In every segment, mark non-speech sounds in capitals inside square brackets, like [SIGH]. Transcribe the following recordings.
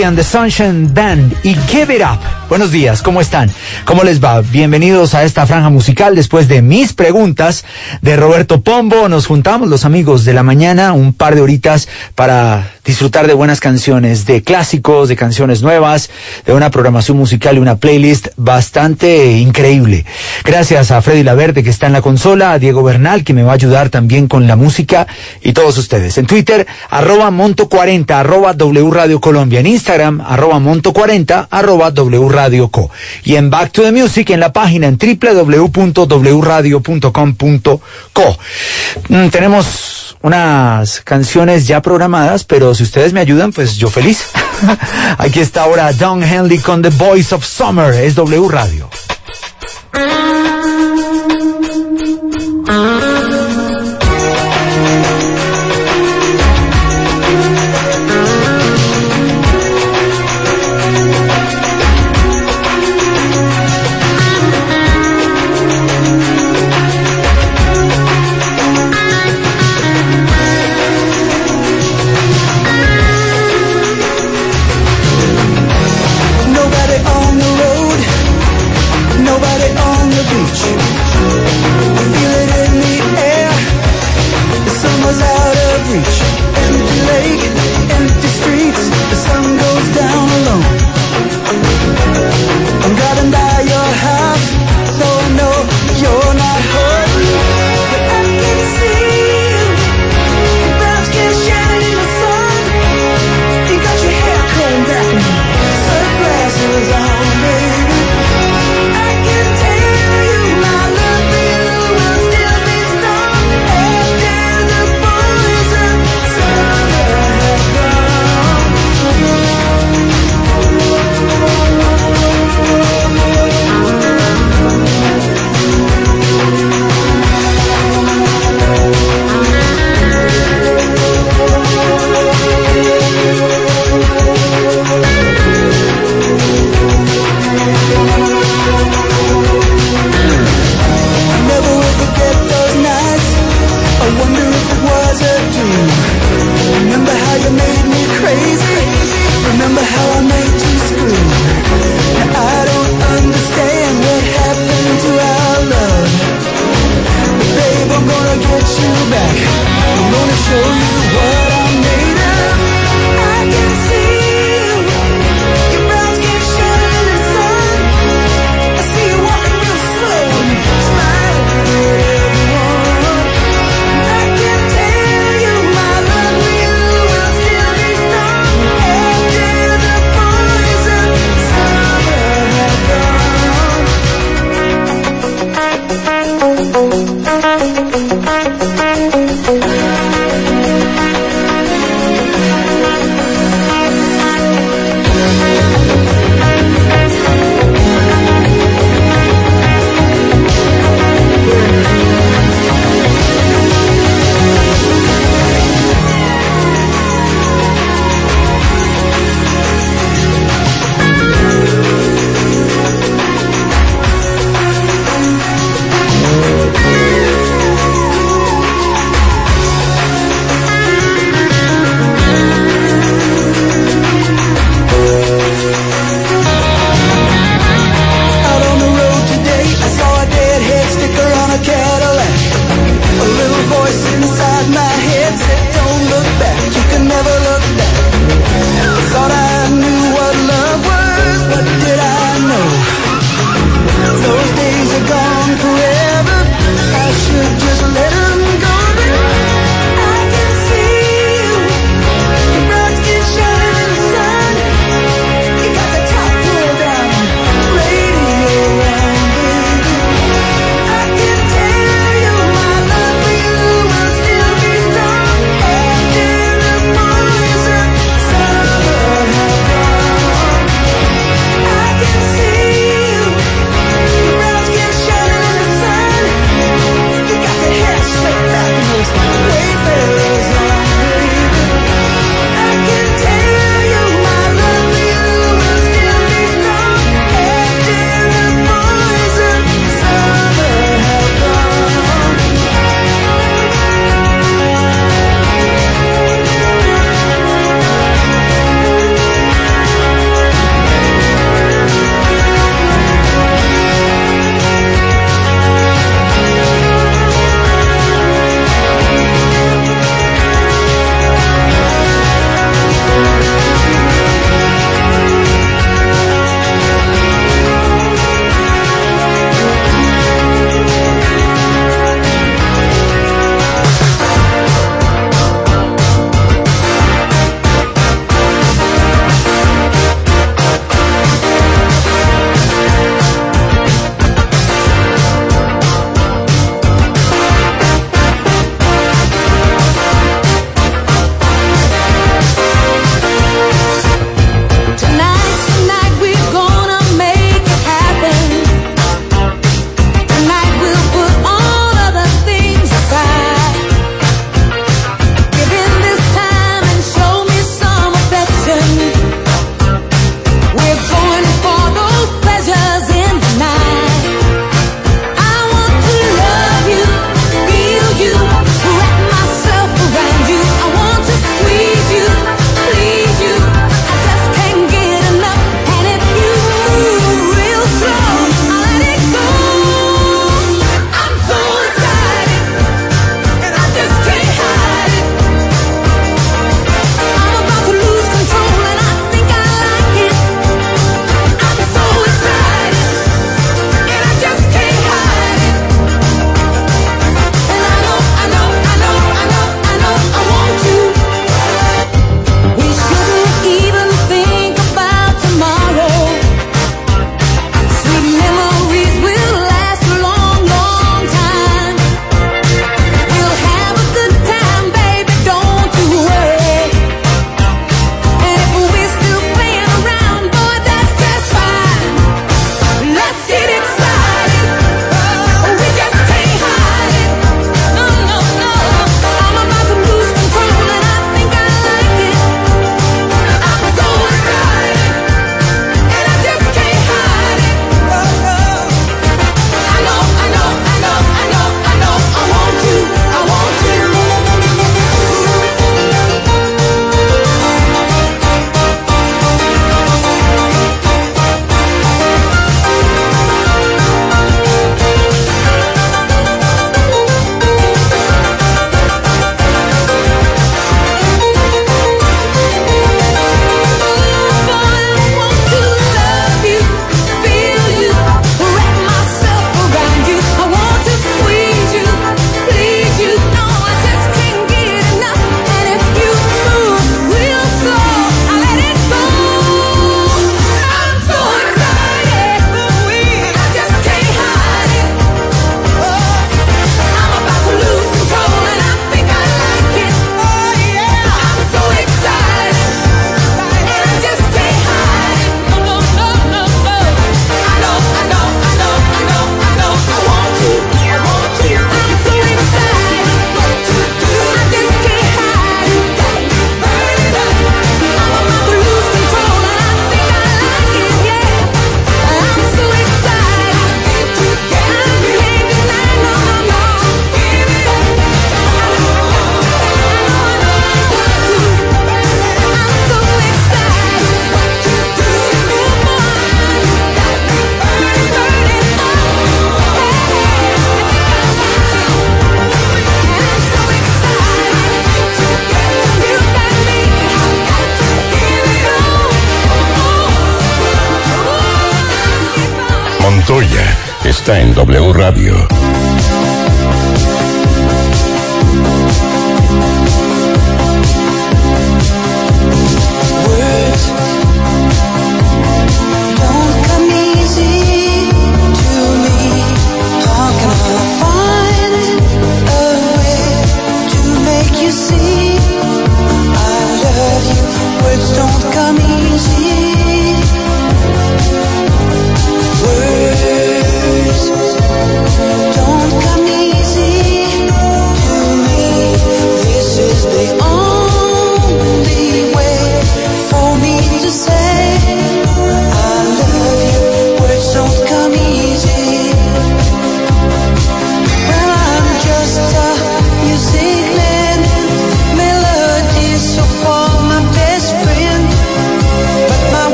And the Sunshine Band y Give It Up. Buenos días, ¿cómo están? ¿Cómo les va? Bienvenidos a esta franja musical después de mis preguntas de Roberto Pombo. Nos juntamos los amigos de la mañana un par de horitas para disfrutar de buenas canciones, de clásicos, de canciones nuevas, de una programación musical y una playlist bastante increíble. Gracias a Freddy Laverde que está en la consola, a Diego Bernal que me va a ayudar también con la música y todos ustedes. En Twitter, arroba monto40, arroba W Radio Colombia. En Instagram, arroba monto40, arroba W Radio Y en Back to the Music en la página en www.wradio.com.co. Mm, tenemos unas canciones ya programadas, pero si ustedes me ayudan, pues yo feliz. [LAUGHS] Aquí está ahora Don Henley con The Voice of Summer, es W Radio.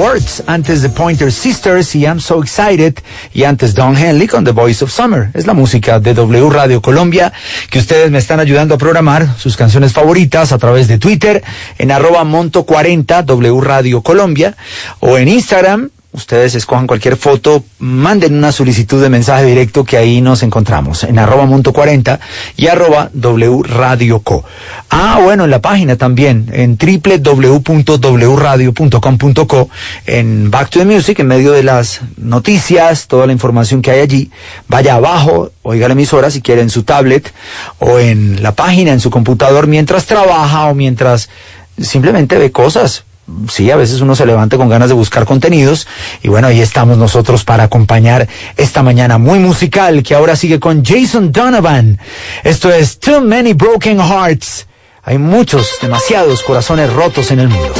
Words, antes de Pointer Sisters y I'm So Excited, y antes Don Henley con The Voice of Summer. Es la música de W Radio Colombia que ustedes me están ayudando a programar sus canciones favoritas a través de Twitter en arroba monto 40 W Radio Colombia o en Instagram. Ustedes escojan cualquier foto, manden una solicitud de mensaje directo que ahí nos encontramos en arroba monto 40 y arroba W Radio Co. Ah, bueno, en la página también, en www.wradio.com.co, en Back to the Music, en medio de las noticias, toda la información que hay allí, vaya abajo, oiga la emisora si quiere en su tablet o en la página, en su computador, mientras trabaja o mientras simplemente ve cosas. Sí, a veces uno se levanta con ganas de buscar contenidos y bueno, ahí estamos nosotros para acompañar esta mañana muy musical que ahora sigue con Jason Donovan. Esto es Too Many Broken Hearts. Hay muchos, demasiados corazones rotos en el mundo.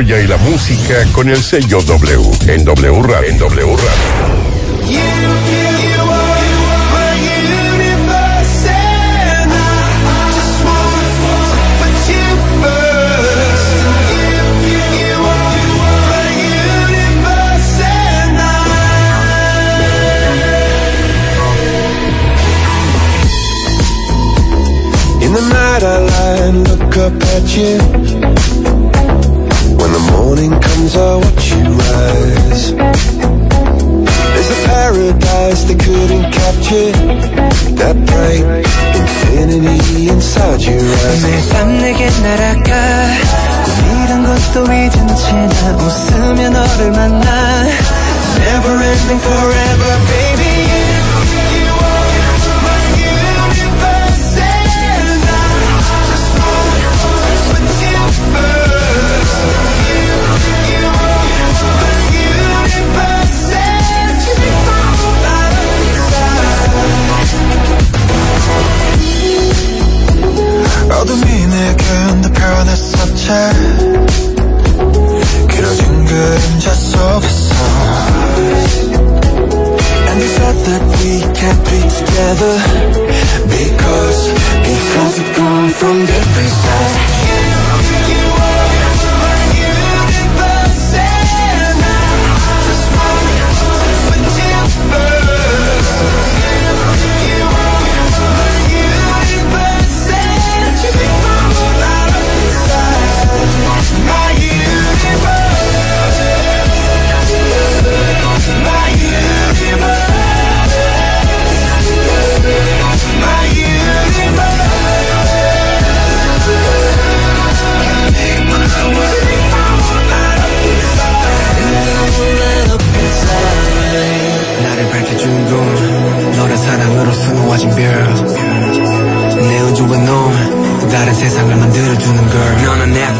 Y la música con el sello W en W Radio. En w Radio.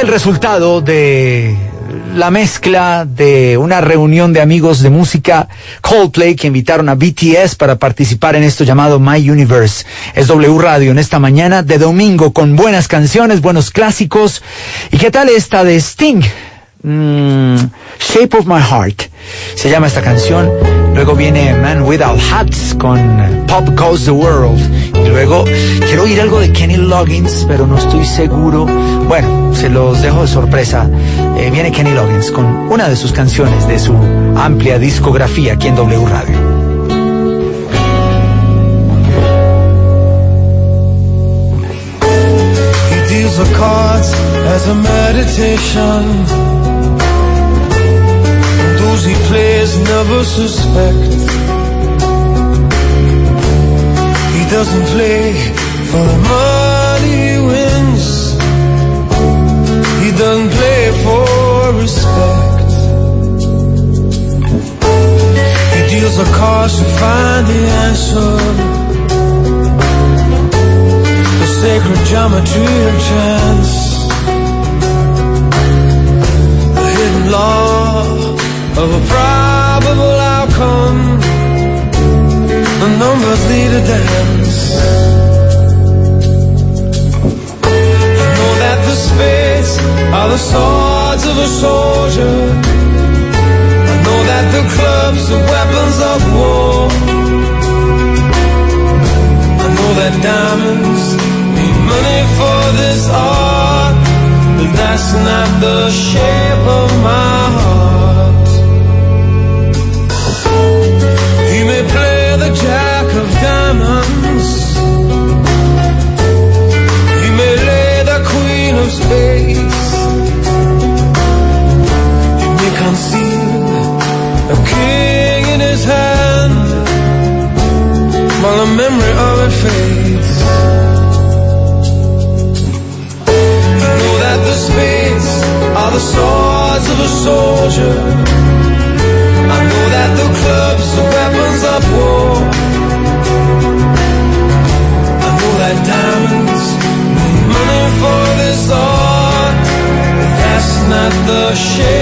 El resultado de la mezcla de una reunión de amigos de música Coldplay que invitaron a BTS para participar en esto llamado My Universe. Es W Radio en esta mañana de domingo con buenas canciones, buenos clásicos. ¿Y qué tal esta de Sting? Mm, Shape of My Heart. Se llama esta canción. Luego viene Man Without Hats con Pop Goes the World. Y luego quiero oír algo de Kenny Loggins, pero no estoy seguro. Bueno, se los dejo de sorpresa. Eh, viene Kenny Loggins con una de sus canciones de su amplia discografía aquí en W Radio. The cards as a meditation. He plays never suspect. He doesn't play for the money he wins. He doesn't play for respect. He deals the cards to find the answer. The sacred geometry of chance. The hidden law of a probable outcome. The numbers lead a dance. I know that the spades are the swords of a soldier. I know that the clubs are weapons of war. I know that diamonds need money for this art, but that's not the shape of my heart. Play the jack of diamonds. He may lay the queen of spades. He may conceal a king in his hand while the memory of it fades. Know that the spades are the swords of a soldier. Not the shape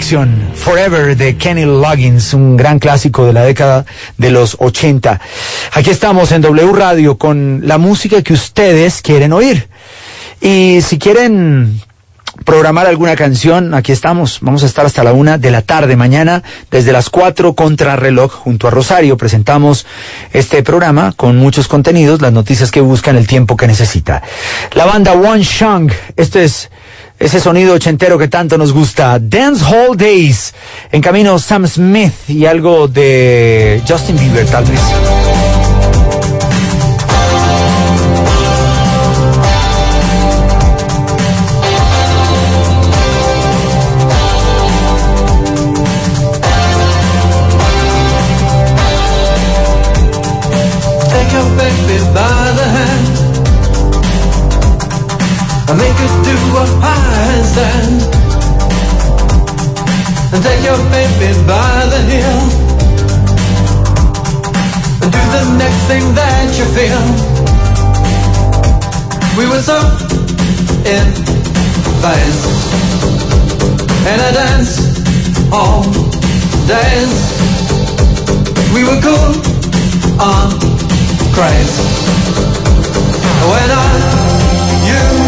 Forever de Kenny Loggins, un gran clásico de la década de los 80. Aquí estamos en W Radio con la música que ustedes quieren oír. Y si quieren programar alguna canción, aquí estamos. Vamos a estar hasta la una de la tarde mañana, desde las cuatro contra reloj, junto a Rosario. Presentamos este programa con muchos contenidos, las noticias que buscan el tiempo que necesita. La banda One Shang, este es ese sonido ochentero que tanto nos gusta. Dance Hall Days. En camino Sam Smith y algo de Justin Bieber, tal vez. and make us do a handstand and take your baby by the heel and do the next thing that you feel. We were so in phase and I dance all days. We were cool on craze when I you.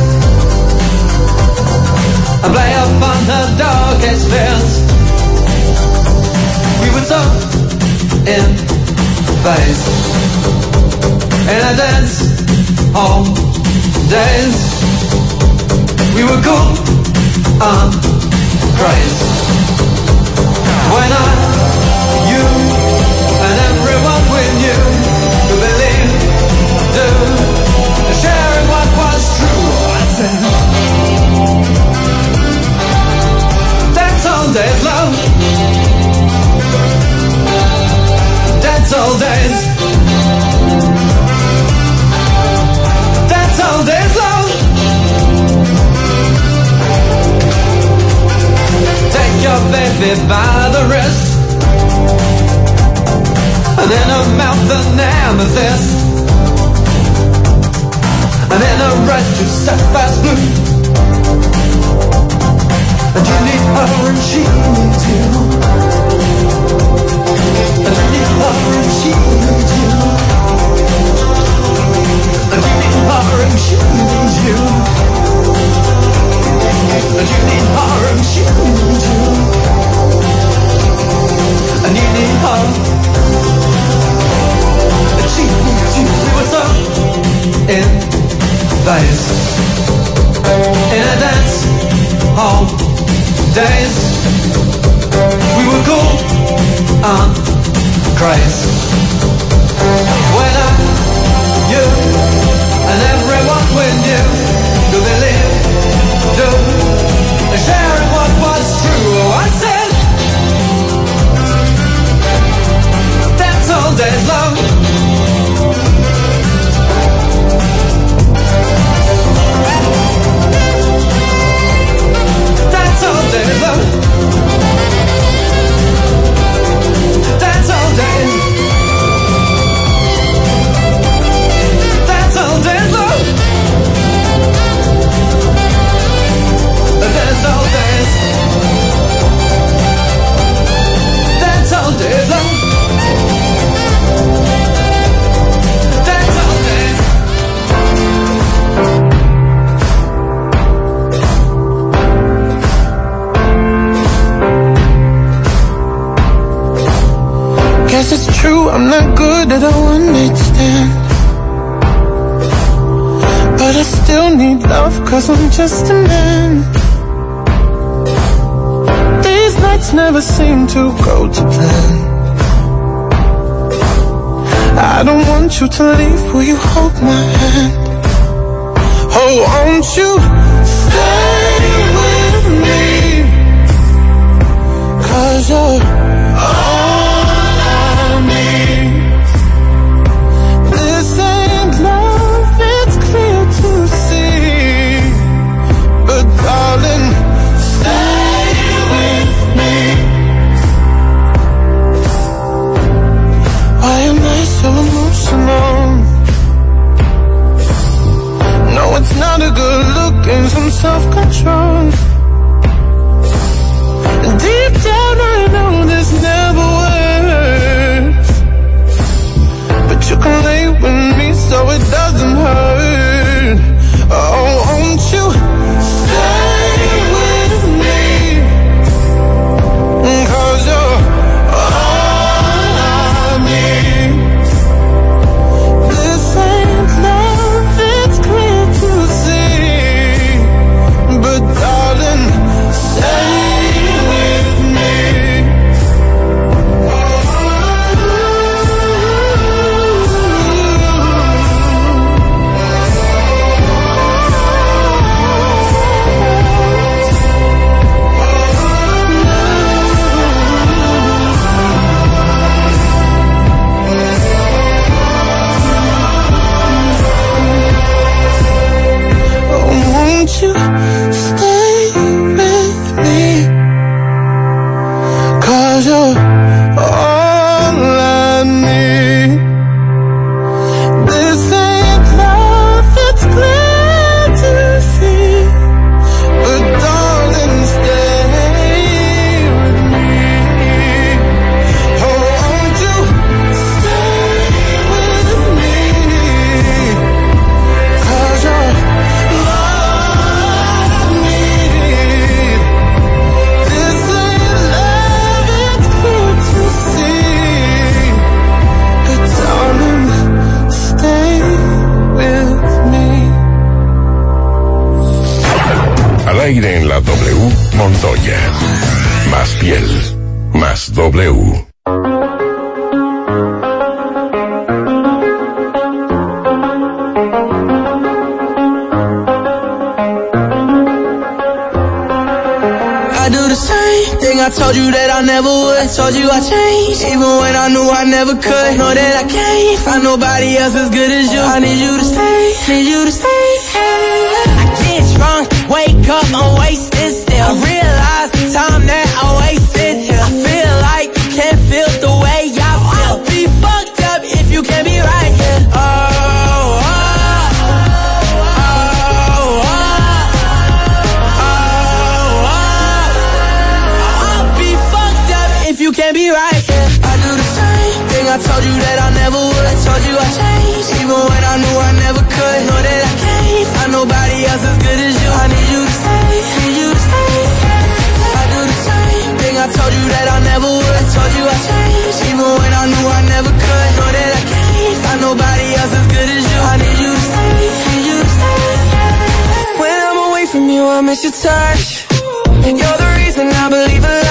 I play upon the darkest fields. We would talk in phase in a dance all days. We were cool and crazy when I. all love. That's all days. I'm not good at understand But I still need love cause I'm just a man These nights never seem to go to plan I don't want you to leave, will you hold my hand? Oh, won't you stay with me? down, I know I can't find nobody else as good as you. I need you to stay, need you to stay. I get drunk, wake up, I'm wasted told you I changed, even when I knew I never could. Know that I can't find nobody else as good as you. I need you to stay, need you to stay. When I'm away from you, I miss your touch. You're the reason I believe in love.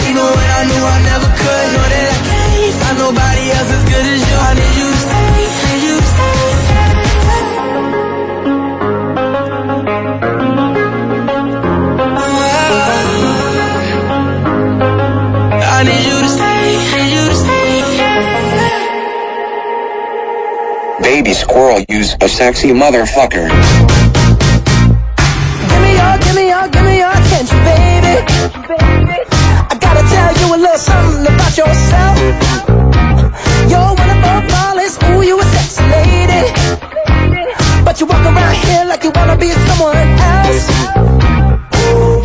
a sexy motherfucker. Give me your, give me your, give me your attention, baby. I gotta tell you a little something about yourself. You're ooh, you a sexy lady. But you walk around here like you wanna be someone else. Ooh,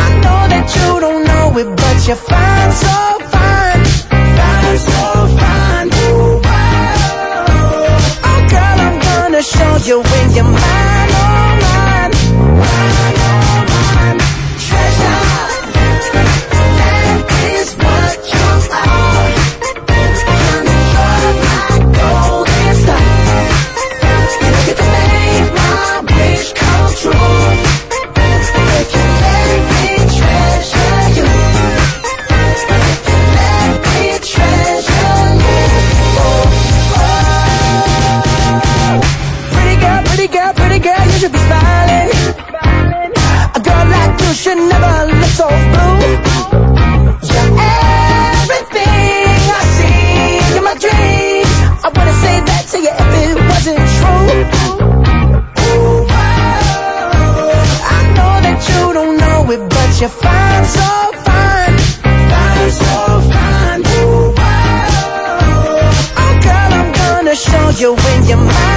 I know that you don't know it, but fine, so you when you're mine, you're fine, so fine. Fine, so fine. Ooh, oh, girl, I'm gonna show you when you're mine,